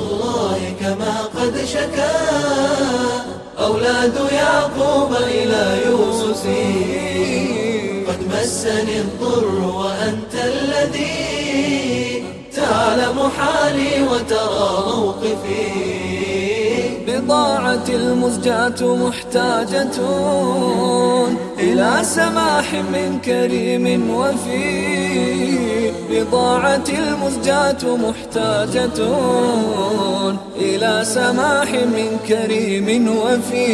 الله كما قد شكا. أولاد يعقوب إلى يوسف. قد مسني الضر وأنت الذي تعلم حالي وترى موقفي. بضاعة المزجاة محتاجة. سماح من كريم وفي بضاعة المزجاة محتاجة إلى سماح من كريم وفي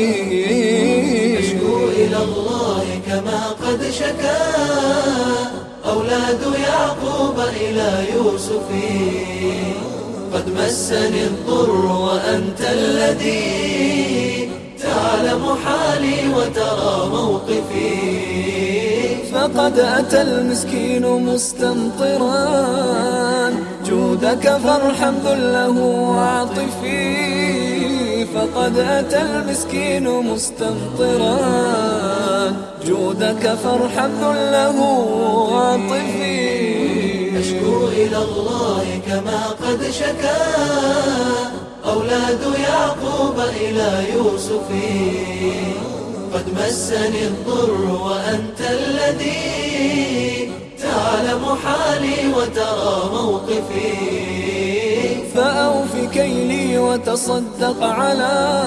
أشكو إلى الله كما قد شكا. أولاد يعقوب إلى يوسف. قد مسني الضر وأنت الذي حالي وترى موقفي. فقد أتى المسكين مستمطرا. جودك فارحم ذله وعاطفي فقد أتى المسكين مستمطرا. جودك فارحم ذله وعاطفي أشكو إلى الله كما قد شكا. أولاد يعقوب إلى يوسف. قد مسني الضر وأنت الذي تعلم حالي وترى موقفي. فأوف كيلي وتصدق على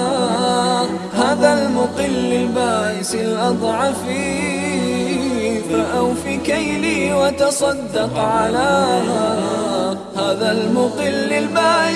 هذا المقل البائس الأضعف. فأوف كيلي وتصدق على هذا المقل البائس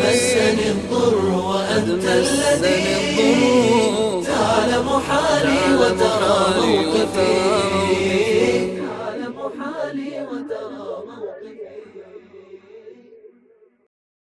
مسني الضر وأنت الذي تعلم حالي وترى موقفي.